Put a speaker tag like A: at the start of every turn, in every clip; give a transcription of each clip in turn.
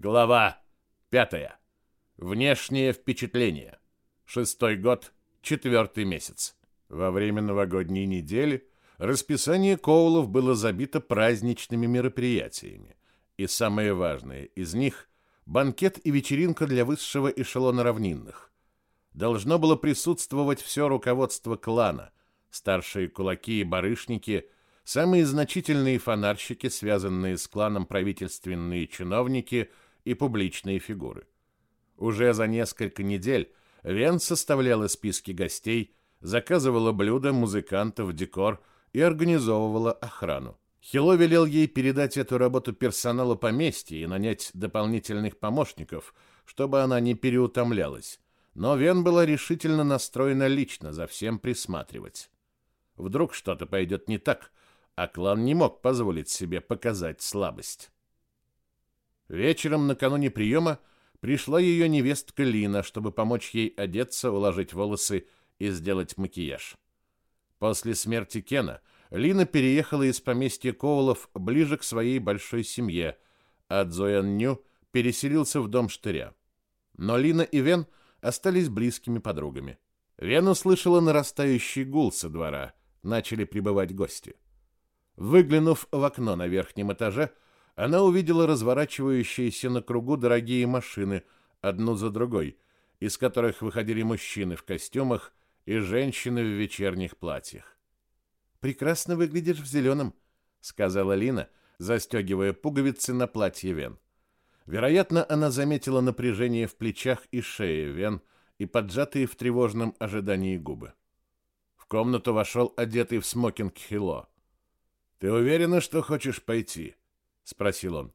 A: Глава пятая. Внешнее впечатление. Шестой год, четвертый месяц. Во время новогодней недели расписание Коулов было забито праздничными мероприятиями, и самое важное из них – банкет и вечеринка для высшего эшелона равнинных. Должно было присутствовать все руководство клана, старшие кулаки и барышники, самые значительные фонарщики, связанные с кланом правительственные чиновники и публичные фигуры. Уже за несколько недель Вен составляла списки гостей, заказывала блюда, музыкантов, декор и организовывала охрану. Хило велел ей передать эту работу персоналу поместья и нанять дополнительных помощников, чтобы она не переутомлялась. Но Вен была решительно настроена лично за всем присматривать. Вдруг что-то пойдет не так, а клан не мог позволить себе показать слабость. Вечером накануне приема пришла ее невестка Лина, чтобы помочь ей одеться, уложить волосы и сделать макияж. После смерти Кена Лина переехала из поместья Коулов ближе к своей большой семье, а Цзоян Ню переселился в дом Штыря. Но Лина и Вен остались близкими подругами. Вен услышала нарастающий гул со двора, начали прибывать гости. Выглянув в окно на верхнем этаже, она увидела разворачивающиеся на кругу дорогие машины, одну за другой, из которых выходили мужчины в костюмах и женщины в вечерних платьях. «Прекрасно выглядишь в зеленом», — сказала Лина, застегивая пуговицы на платье Вен. Вероятно, она заметила напряжение в плечах и шее Вен и поджатые в тревожном ожидании губы. В комнату вошел одетый в смокинг Хило. «Ты уверена, что хочешь пойти?» — спросил он.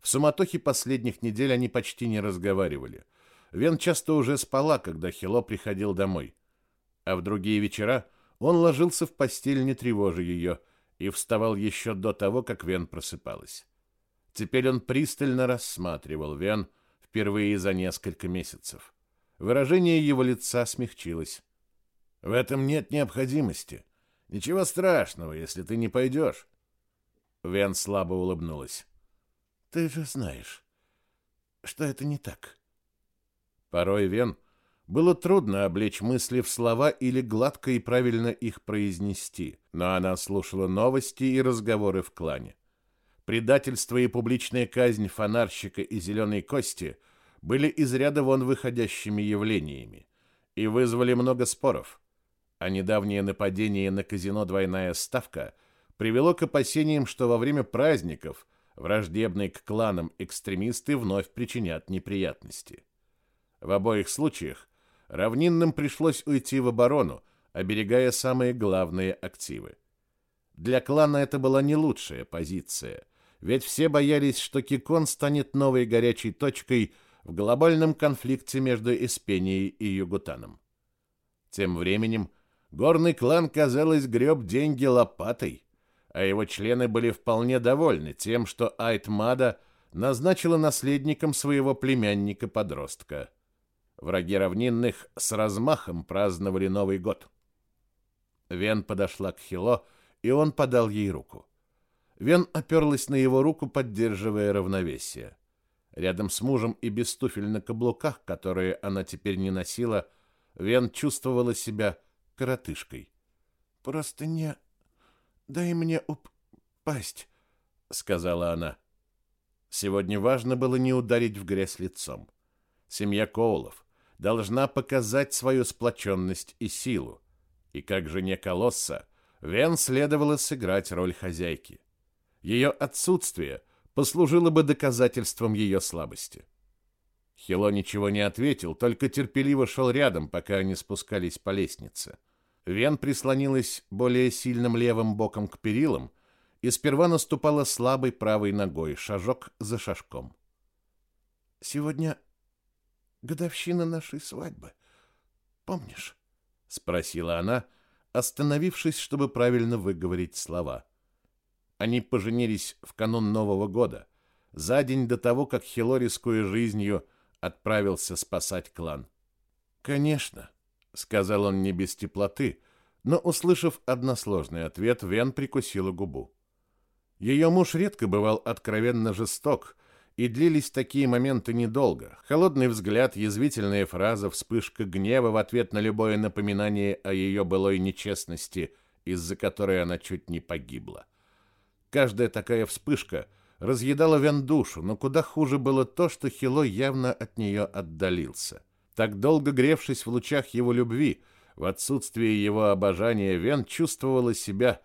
A: В суматохе последних недель они почти не разговаривали. Вен часто уже спала, когда Хило приходил домой. А в другие вечера он ложился в постель, не тревожа ее, и вставал еще до того, как Вен просыпалась. Теперь он пристально рассматривал Вен впервые за несколько месяцев. Выражение его лица смягчилось. «В этом нет необходимости. Ничего страшного, если ты не пойдешь. Вен слабо улыбнулась. Ты же знаешь, что это не так. Порой Вен было трудно облечь мысли в слова или гладко и правильно их произнести, но она слушала новости и разговоры в клане. Предательство и публичная казнь фонарщика и зеленой кости были из ряда вон выходящими явлениями и вызвали много споров а недавнее нападение на казино «Двойная ставка» привело к опасениям, что во время праздников враждебные к кланам экстремисты вновь причинят неприятности. В обоих случаях равнинным пришлось уйти в оборону, оберегая самые главные активы. Для клана это была не лучшая позиция, ведь все боялись, что Кикон станет новой горячей точкой в глобальном конфликте между Испенией и Югутаном. Тем временем Горный клан, казалось, греб деньги лопатой, а его члены были вполне довольны тем, что Айтмада назначила наследником своего племянника-подростка. Враги равнинных с размахом праздновали Новый год. Вен подошла к Хило, и он подал ей руку. Вен оперлась на его руку, поддерживая равновесие. Рядом с мужем и без туфель на каблуках, которые она теперь не носила, Вен чувствовала себя коротышкой. «Просто не... дай мне упасть», — сказала она. Сегодня важно было не ударить в грязь лицом. Семья Коулов должна показать свою сплоченность и силу. И как жене Колосса, Вен следовало сыграть роль хозяйки. Ее отсутствие послужило бы доказательством ее слабости. Хило ничего не ответил, только терпеливо шел рядом, пока они спускались по лестнице. Вен прислонилась более сильным левым боком к перилам и сперва наступала слабой правой ногой, шажок за шажком. «Сегодня годовщина нашей свадьбы. Помнишь?» — спросила она, остановившись, чтобы правильно выговорить слова. Они поженились в канун Нового года, за день до того, как Хило, рискуя жизнью, отправился спасать клан. «Конечно», — сказал он не без теплоты, но, услышав односложный ответ, Вен прикусила губу. Ее муж редко бывал откровенно жесток и длились такие моменты недолго. Холодный взгляд, язвительная фраза, вспышка гнева в ответ на любое напоминание о ее былой нечестности, из-за которой она чуть не погибла. Каждая такая вспышка разъедала Вен душу, но куда хуже было то, что Хило явно от нее отдалился. Так долго гревшись в лучах его любви, в отсутствие его обожания, Вен чувствовала себя,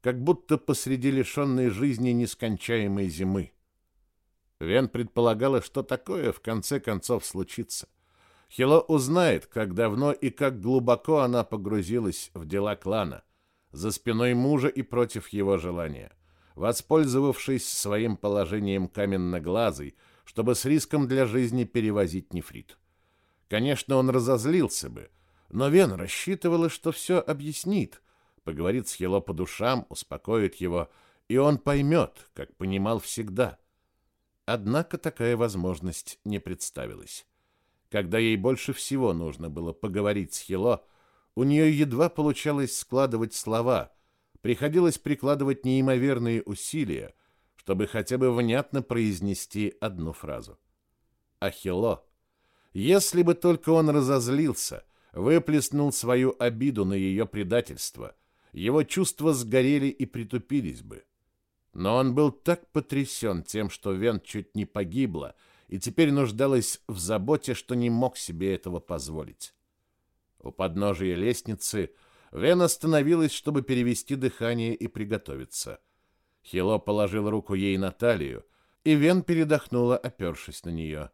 A: как будто посреди лишенной жизни нескончаемой зимы. Вен предполагала, что такое в конце концов случится. Хило узнает, как давно и как глубоко она погрузилась в дела клана, за спиной мужа и против его желания, воспользовавшись своим положением каменноглазой, чтобы с риском для жизни перевозить нефрит. Конечно, он разозлился бы, но Вен рассчитывала, что все объяснит, поговорит с Хило по душам, успокоит его, и он поймет, как понимал всегда. Однако такая возможность не представилась. Когда ей больше всего нужно было поговорить с Хило, у нее едва получалось складывать слова, приходилось прикладывать неимоверные усилия, чтобы хотя бы внятно произнести одну фразу. А Хило, если бы только он разозлился, выплеснул свою обиду на ее предательство, его чувства сгорели и притупились бы. Но он был так потрясен тем, что Вен чуть не погибла, и теперь нуждалась в заботе, что не мог себе этого позволить. У подножия лестницы Вен остановилась, чтобы перевести дыхание и приготовиться. Хило положил руку ей на талию, и Вен передохнула, опершись на нее.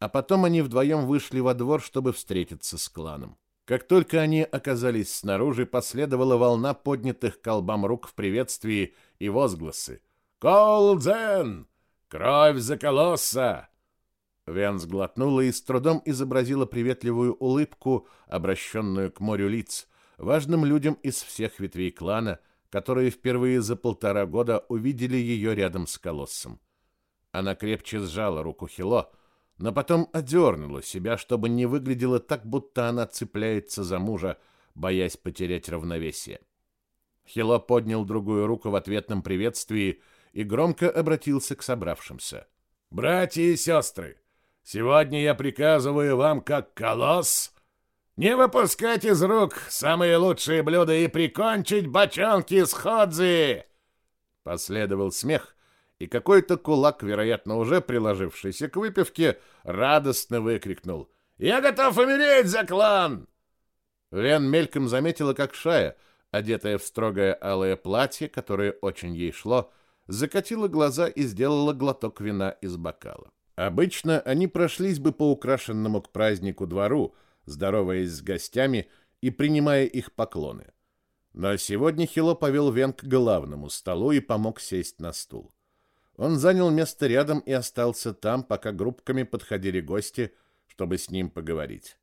A: А потом они вдвоем вышли во двор, чтобы встретиться с кланом. Как только они оказались снаружи, последовала волна поднятых колбам рук в приветствии и возгласы. «Колдзен! Кровь за колосса!» Вен сглотнула и с трудом изобразила приветливую улыбку, обращенную к морю лиц, важным людям из всех ветвей клана, которые впервые за полтора года увидели ее рядом с колоссом. Она крепче сжала руку Хило, но потом одернула себя, чтобы не выглядело так, будто она цепляется за мужа, боясь потерять равновесие. Хило поднял другую руку в ответном приветствии и громко обратился к собравшимся. «Братья и сестры, сегодня я приказываю вам, как колосс, не выпускать из рук самые лучшие блюда и прикончить бочонки с ходзи!» Последовал смех, и какой-то кулак, вероятно, уже приложившийся к выпивке, радостно выкрикнул «Я готов умереть за клан!» Вен мельком заметила, как Шая, одетая в строгое алое платье, которое очень ей шло, закатила глаза и сделала глоток вина из бокала. Обычно они прошлись бы по украшенному к празднику двору, здороваясь с гостями и принимая их поклоны. Но сегодня Хило повел Вен к главному столу и помог сесть на стул. Он занял место рядом и остался там, пока группками подходили гости, чтобы с ним поговорить.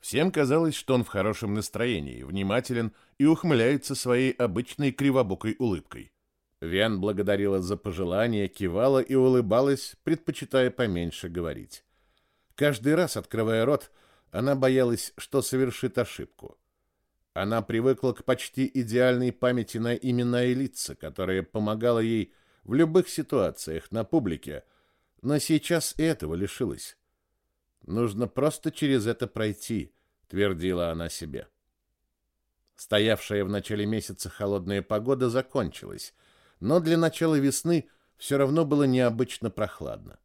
A: Всем казалось, что он в хорошем настроении, внимателен и ухмыляется своей обычной кривобокой улыбкой. Вен благодарила за пожелания, кивала и улыбалась, предпочитая поменьше говорить. Каждый раз, открывая рот, она боялась, что совершит ошибку. Она привыкла к почти идеальной памяти на имена и лица, которая помогала ей в любых ситуациях на публике, но сейчас этого лишилась. Нужно просто через это пройти, твердила она себе. Стоявшая в начале месяца холодная погода закончилась, но для начала весны все равно было необычно прохладно.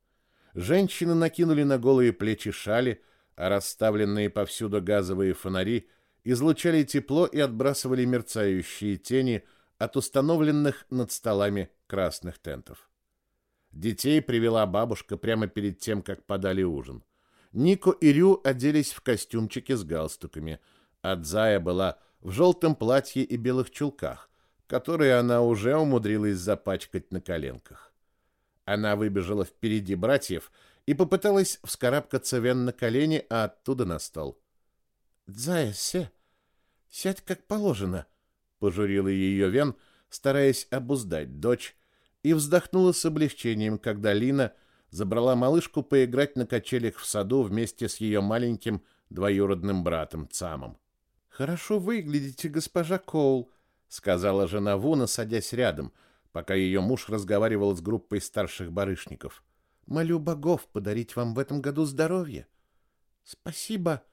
A: Женщины накинули на голые плечи шали, а расставленные повсюду газовые фонари излучали тепло и отбрасывали мерцающие тени от установленных над столами красных тентов. Детей привела бабушка прямо перед тем, как подали ужин. Нико и Рю оделись в костюмчики с галстуками, а Дзая была в желтом платье и белых чулках, которые она уже умудрилась запачкать на коленках. Она выбежала впереди братьев и попыталась вскарабкаться Вен на колени, а оттуда на стол. «Дзая, се, сядь как положено», — пожурила ее Вен, стараясь обуздать дочь, и вздохнула с облегчением, когда Лина забрала малышку поиграть на качелях в саду вместе с ее маленьким двоюродным братом Цамом. «Хорошо выглядите, госпожа Коул», — сказала жена Вуна, садясь рядом, пока ее муж разговаривал с группой старших барышников.
B: молю богов подарить вам в этом году здоровье. Спасибо,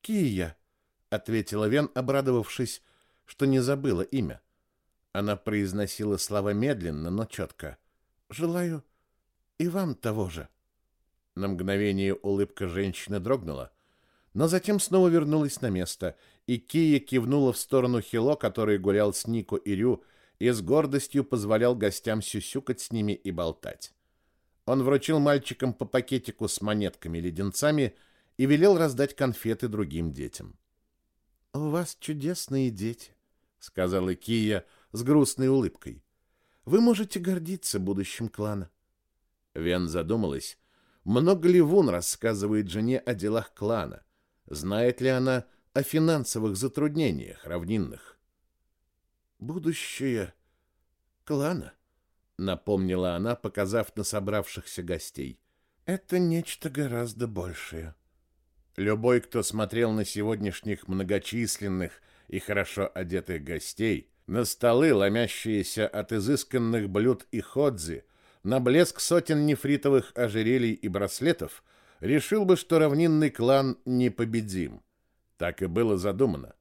B: Кия, ответила Вен, обрадовавшись, что не забыла имя. Она произносила слова медленно, но четко. Желаю и вам того же. На мгновение улыбка женщины дрогнула, но затем снова вернулась на место, и Кия кивнула в сторону Хило, который гулял с Нико и Рю, и с гордостью позволял гостям сюсюкать с ними и болтать. Он вручил мальчикам по пакетику с монетками-леденцами и велел раздать конфеты другим детям. «У вас чудесные дети», — сказала Кия с грустной улыбкой. «Вы можете гордиться будущим клана». Вен задумалась, много ли Вун рассказывает жене о делах клана, знает ли она о финансовых затруднениях равнинных. «Будущее клана», — напомнила она, показав на собравшихся гостей. «Это нечто гораздо большее». Любой, кто смотрел на сегодняшних многочисленных и хорошо одетых гостей, на столы, ломящиеся от изысканных блюд и ходзи, на блеск сотен нефритовых ожерелий и браслетов, решил бы, что равнинный клан непобедим. Так и было задумано.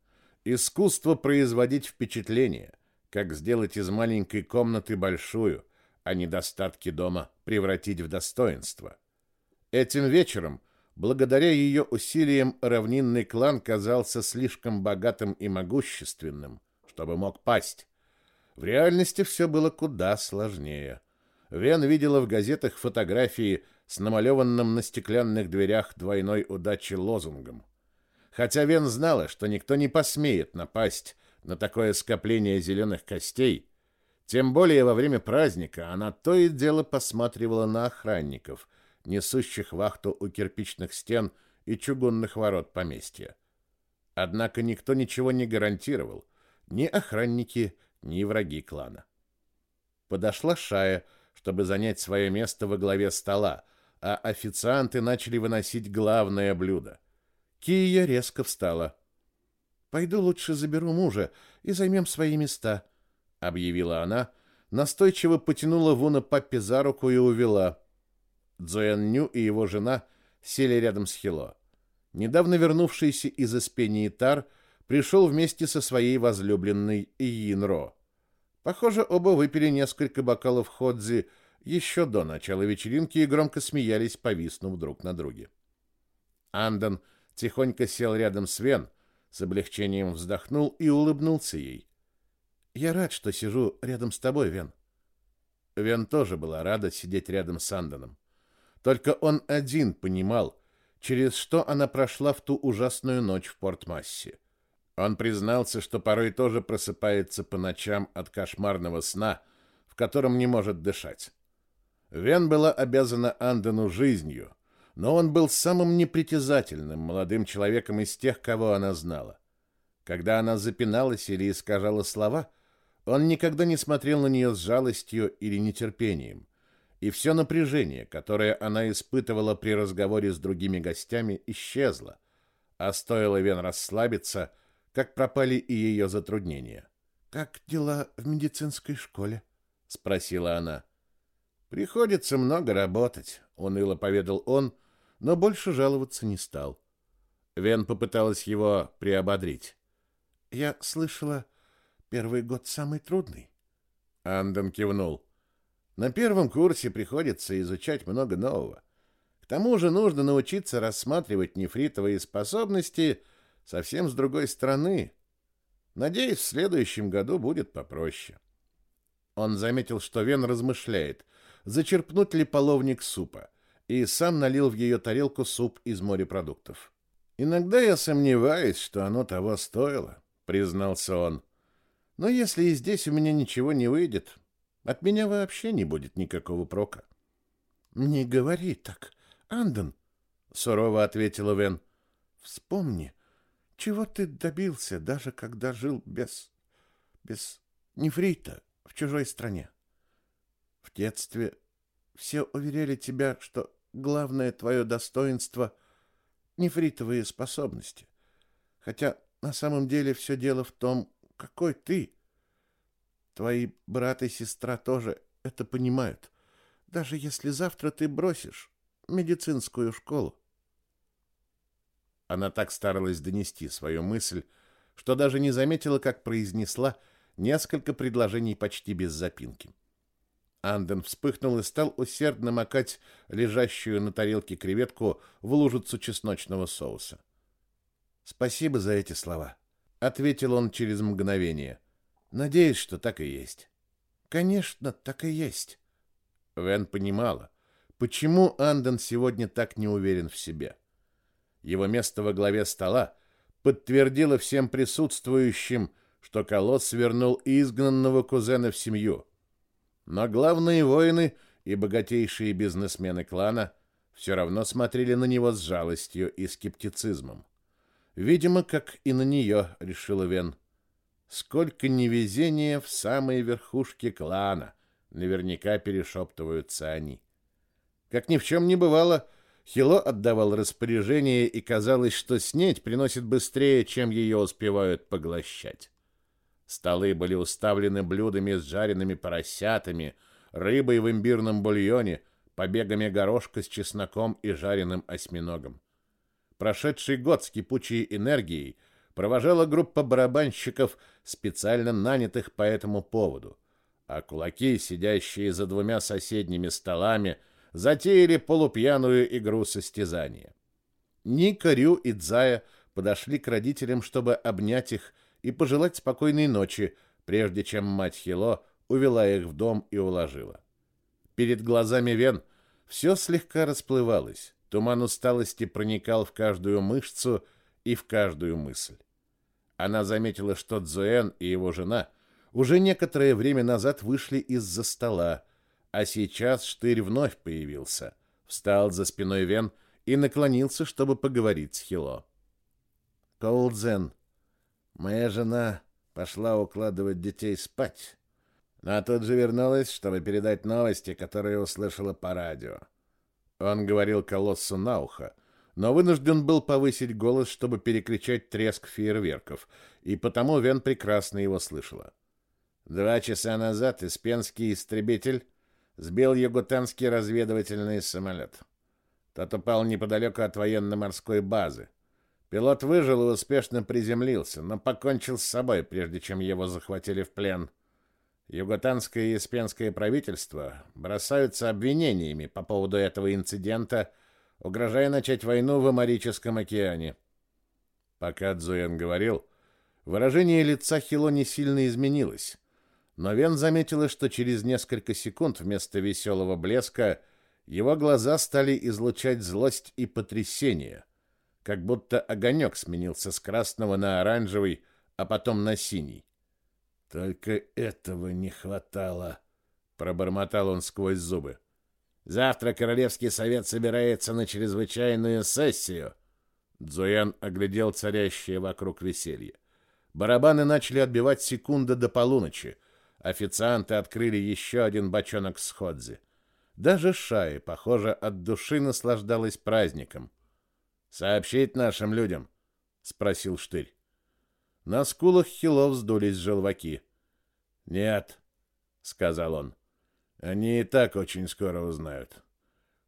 B: Искусство производить впечатление, как сделать из маленькой комнаты большую, а недостатки дома превратить в достоинство. Этим вечером Благодаря ее усилиям равнинный клан казался слишком богатым и могущественным, чтобы мог пасть. В реальности все было куда сложнее. Вен видела в газетах фотографии с намалеванным на стеклянных дверях двойной удачи лозунгом. Хотя Вен знала, что никто не посмеет напасть на такое скопление зеленых костей, тем более во время праздника она то и дело посматривала на охранников, несущих вахту у кирпичных стен и чугунных ворот поместья. Однако никто ничего не гарантировал, ни охранники, ни враги клана. Подошла Шая, чтобы занять свое место во главе стола, а официанты начали выносить главное блюдо. Кия резко встала. «Пойду лучше заберу мужа и займем свои места», — объявила она, настойчиво потянула Вуна Паппи за руку и увела. Ню и его жена сели рядом с Хило. Недавно вернувшийся из Испении Тар пришел вместе со своей возлюбленной Иинро. Похоже, оба выпили несколько бокалов ходзи еще до начала вечеринки и громко смеялись, повиснув друг на друге. Андон тихонько сел рядом с Вен, с облегчением вздохнул и улыбнулся ей. «Я рад, что сижу рядом с тобой, Вен». Вен тоже была рада сидеть рядом с Андоном. Только он один понимал, через что она прошла в ту ужасную ночь в Порт-Массе. Он признался, что порой тоже просыпается по ночам от кошмарного сна, в котором не может дышать. Вен была обязана Андену жизнью, но он был самым непритязательным молодым человеком из тех, кого она знала. Когда она запиналась или искажала слова, он никогда не смотрел на нее с жалостью или нетерпением и все напряжение, которое она испытывала при разговоре с другими гостями, исчезло, а стоило Вен расслабиться, как пропали и ее затруднения. «Как дела в медицинской школе?» — спросила она. «Приходится много работать», — уныло поведал он, но больше жаловаться не стал. Вен попыталась его приободрить. «Я слышала, первый год самый трудный». Андон кивнул. На первом курсе приходится изучать много нового. К тому же нужно научиться рассматривать нефритовые способности совсем с другой стороны. Надеюсь, в следующем году будет попроще. Он заметил, что Вен размышляет, зачерпнуть ли половник супа, и сам налил в ее тарелку суп из морепродуктов. «Иногда я сомневаюсь, что оно того стоило», — признался он. «Но если и здесь у меня ничего не выйдет, от меня вообще не будет никакого прока. Не говори так, Андон, сурово ответила Вен. Вспомни, чего ты добился, даже когда жил без без нефрита в чужой стране. В детстве все уверяли тебя, что главное твое достоинство — нефритовые способности. Хотя на самом деле все дело в том, какой ты — Твои брат и сестра тоже это понимают. даже если завтра ты бросишь медицинскую школу.
A: Она так старалась донести свою мысль, что даже не заметила, как произнесла несколько предложений почти без запинки. Анден вспыхнул и стал усердно макать лежащую на тарелке креветку в лужицу чесночного соуса. «Спасибо за эти слова», — ответил он через мгновение. «Надеюсь, что так и есть».
B: «Конечно, так и есть».
A: Вен понимала, почему Анден сегодня так не уверен в себе. Его место во главе стола подтвердило всем присутствующим, что Колосс вернул изгнанного кузена в семью. Но главные воины и богатейшие бизнесмены клана все равно смотрели на него с жалостью и скептицизмом. Видимо, как и на нее, решила Вен. Сколько невезения в самой верхушке клана, наверняка перешептываются они. Как ни в чем не бывало, Хило отдавал распоряжение, и казалось, что снеть приносит быстрее, чем ее успевают поглощать. Столы были уставлены блюдами с жареными поросятами, рыбой в имбирном бульоне, побегами горошка с чесноком и жареным осьминогом. Прошедший год с кипучей энергией провожала группа барабанщиков, специально нанятых по этому поводу, а кулаки, сидящие за двумя соседними столами, затеяли полупьяную игру состязания. Ника, Рю и Дзая подошли к родителям, чтобы обнять их и пожелать спокойной ночи, прежде чем мать Хило увела их в дом и уложила. Перед глазами Вен все слегка расплывалось, туман усталости проникал в каждую мышцу и в каждую мысль. Она заметила, что Цзуэн и его жена уже некоторое время назад вышли из-за стола, а сейчас Штырь вновь появился, встал за спиной Вен и наклонился, чтобы поговорить с Хило.
B: «Коулдзен, моя жена пошла укладывать детей спать, но тут же вернулась, чтобы передать новости, которые услышала по радио».
A: Он говорил колоссу на ухо, но вынужден был повысить голос, чтобы перекричать треск фейерверков, и потому Вен прекрасно его слышала.
B: Два часа назад испенский истребитель сбил югутанский разведывательный самолет. Тот упал неподалеку от военно-морской базы. Пилот выжил и успешно приземлился, но покончил с собой, прежде чем его захватили в плен. Юготанское и Испенское правительство бросаются обвинениями по поводу этого инцидента, угрожая начать войну в Амарическом океане.
A: Пока Цзуэн говорил, выражение лица Хило не сильно изменилось, но Вен заметила, что через несколько секунд вместо веселого блеска его глаза стали излучать злость и потрясение, как будто огонек сменился с красного на оранжевый, а потом на синий.
B: Только этого не хватало,
A: пробормотал он сквозь зубы.
B: Завтра Королевский совет собирается на чрезвычайную сессию.
A: Дзуян оглядел царящее вокруг веселье. Барабаны начали отбивать секунды до полуночи. Официанты открыли еще один бочонок с ходзи. Даже Шай, похоже, от души наслаждалась праздником.
B: «Сообщить нашим людям?» — спросил Штырь.
A: На скулах Хилов вздулись желваки.
B: «Нет», — сказал он. «Они и так очень скоро узнают.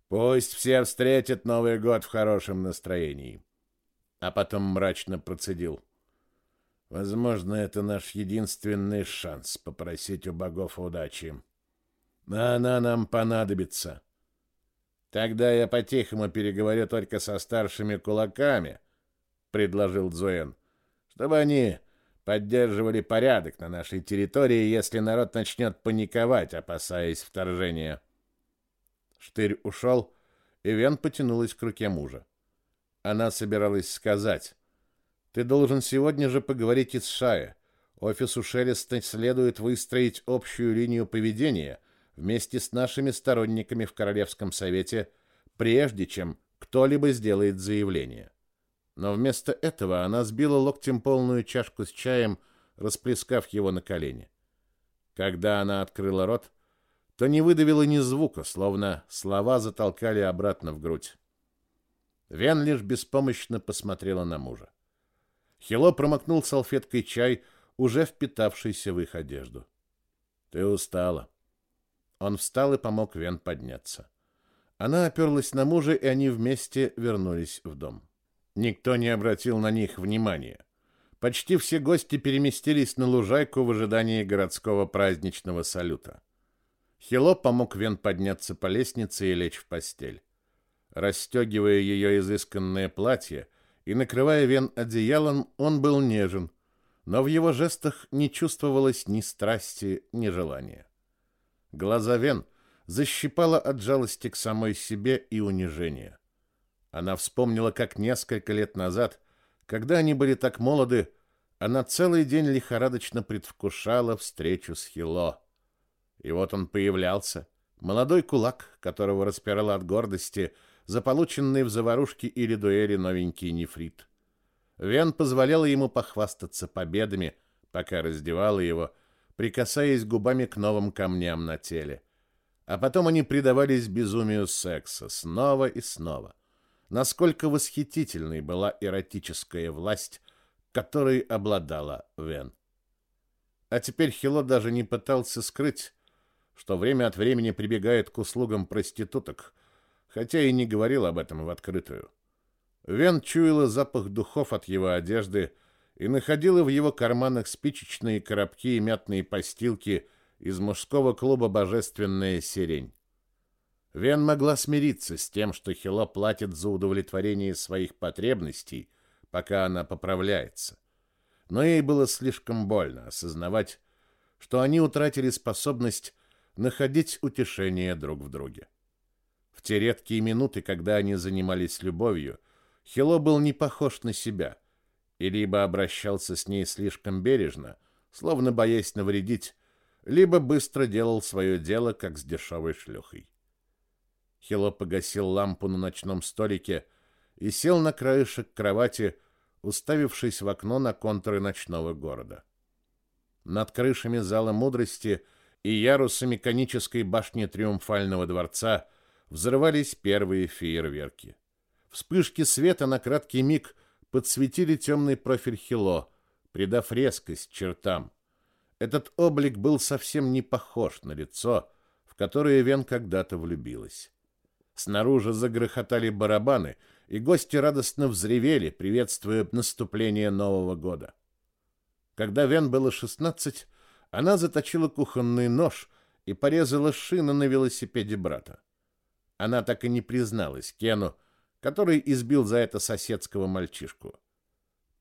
B: Пусть все встретят Новый год в хорошем настроении».
A: А потом мрачно процедил.
B: Возможно, это наш единственный шанс попросить у богов удачи. А она нам понадобится. Тогда я по-тихому переговорю только со старшими кулаками, предложил Зоэн, чтобы они поддерживали порядок на нашей территории, если народ начнет паниковать, опасаясь вторжения.
A: Штырь ушел, и Вен потянулась к руке мужа. Она собиралась сказать: ты должен сегодня же поговорить и с Шая. Офису Шелеста следует выстроить общую линию поведения вместе с нашими сторонниками в Королевском совете, прежде чем кто-либо сделает заявление. Но вместо этого она сбила локтем полную чашку с чаем, расплескав его на колени. Когда она открыла рот, то не выдавила ни звука, словно слова затолкали обратно в грудь. Вен лишь беспомощно посмотрела на мужа. Хило промокнул салфеткой чай, уже впитавшийся в их одежду.
B: Ты устала. Он встал и помог Вен подняться. Она оперлась на мужа, и они вместе вернулись в дом. Никто не обратил на них внимания. Почти все гости переместились на лужайку в ожидании городского праздничного салюта. Хило помог Вен подняться по лестнице и лечь в постель. Расстегивая ее изысканное платье и накрывая Вен одеялом, он был нежен, но в его жестах не чувствовалось ни страсти, ни желания. Глаза Вен защипала от жалости к самой себе и унижения. Она вспомнила, как несколько лет назад, когда они были так молоды, она целый день лихорадочно предвкушала встречу с Хило. И вот он появлялся, молодой кулак, которого распирала от гордости за полученный в заварушке или дуэли новенький нефрит. Вен позволяла ему похвастаться победами, пока раздевала его, прикасаясь губами к новым камням на теле. А потом они предавались безумию секса снова и снова. Насколько восхитительной была эротическая власть, которой обладала Вен. А теперь Хило даже не пытался скрыть, что время от времени прибегает к услугам проституток, хотя и не говорил об этом в открытую. Вен чуяла запах духов от его одежды, и находила в его карманах спичечные коробки и мятные постилки из мужского клуба «Божественная сирень». Вен могла смириться с тем, что Хило платит за удовлетворение своих потребностей, пока она поправляется. Но ей было слишком больно осознавать, что они утратили способность находить утешение друг в друге. В те редкие минуты, когда они занимались любовью, Хило был не похож на себя – и либо обращался с ней слишком бережно, словно боясь навредить, либо быстро делал свое дело, как с дешевой шлюхой. Хило погасил лампу на ночном столике и сел на краешек кровати, уставившись в окно на контуры ночного города. Над крышами зала мудрости и ярусами конической башни Триумфального дворца взрывались первые фейерверки. Вспышки света на краткий миг подсветили темный профиль Хило, придав резкость чертам. Этот облик был совсем не похож на лицо, в которое Вен когда-то влюбилась. Снаружи загрохотали барабаны, и гости радостно взревели, приветствуя наступление Нового года. Когда Вен было шестнадцать, она заточила кухонный нож и порезала шины на велосипеде брата. Она так и не призналась Кену, который избил за это соседского мальчишку.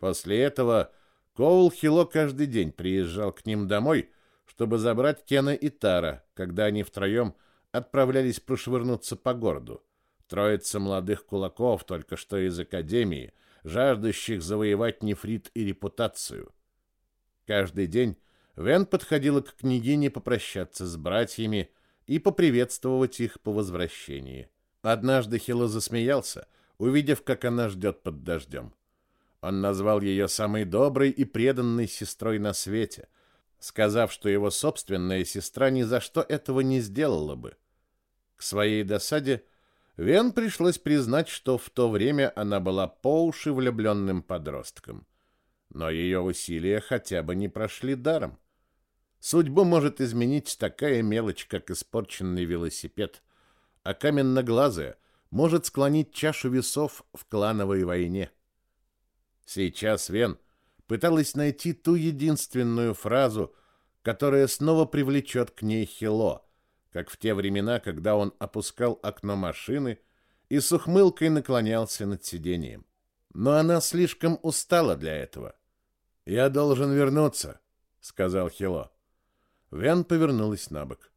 B: После этого Коул Хило каждый день приезжал к ним домой, чтобы забрать Кена и Тара, когда они втроем отправлялись прошвырнуться по городу. Троица молодых кулаков только что из академии, жаждущих завоевать нефрит и репутацию. Каждый день Вен подходила к княгине попрощаться с братьями и поприветствовать их по возвращении. Однажды Хило засмеялся, увидев, как она ждет под дождем. Он назвал ее самой доброй и преданной сестрой на свете, сказав, что его собственная сестра ни за что этого не сделала бы. К своей досаде Вен пришлось признать, что в то время она была по уши влюбленным подростком. Но ее усилия хотя бы не прошли даром. Судьбу может изменить такая мелочь, как испорченный велосипед, а каменноглазая может склонить чашу весов в клановой войне. Сейчас Вен пыталась найти ту единственную фразу, которая снова привлечет к ней Хило, как в те времена, когда он опускал окно машины и с ухмылкой наклонялся над сиденьем. Но она слишком устала для этого. «Я должен вернуться», — сказал Хило. Вен повернулась на бок.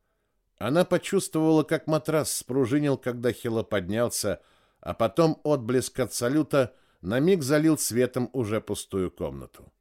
B: Она почувствовала, как матрас спружинил, когда Хило поднялся, а потом отблеск от салюта на миг залил светом уже пустую комнату.